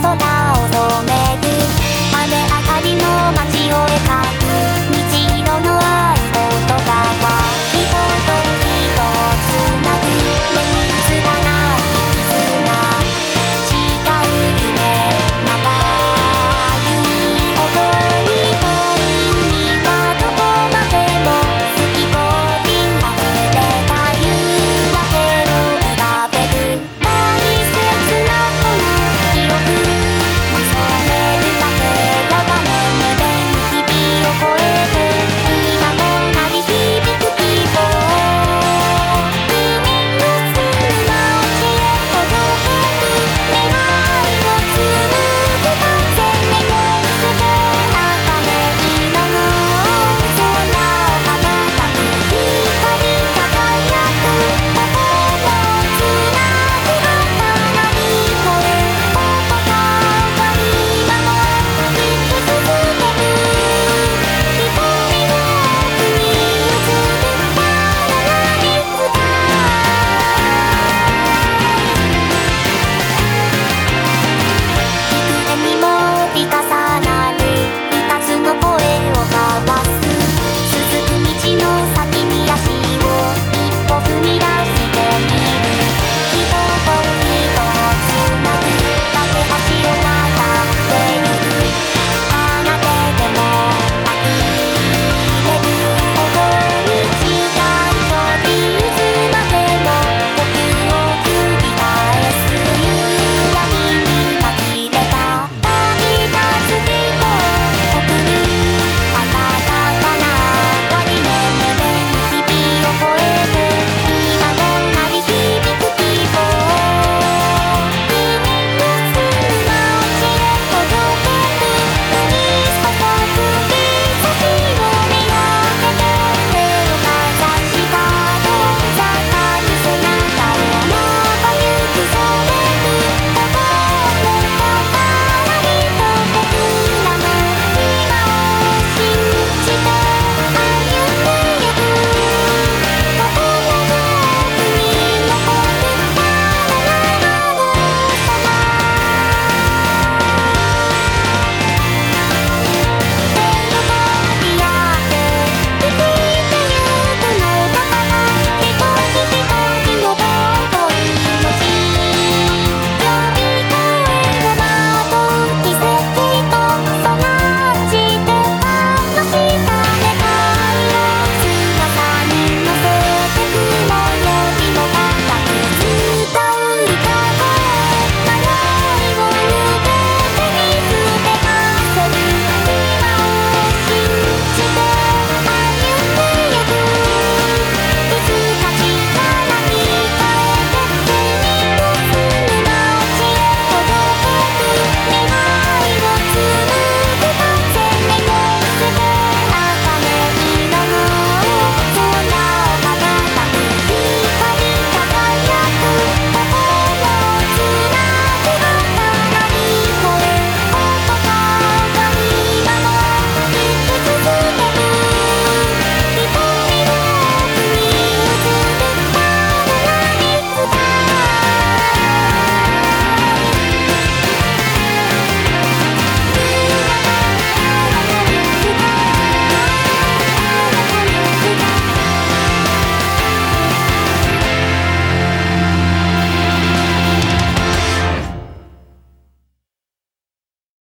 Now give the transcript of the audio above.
空を染め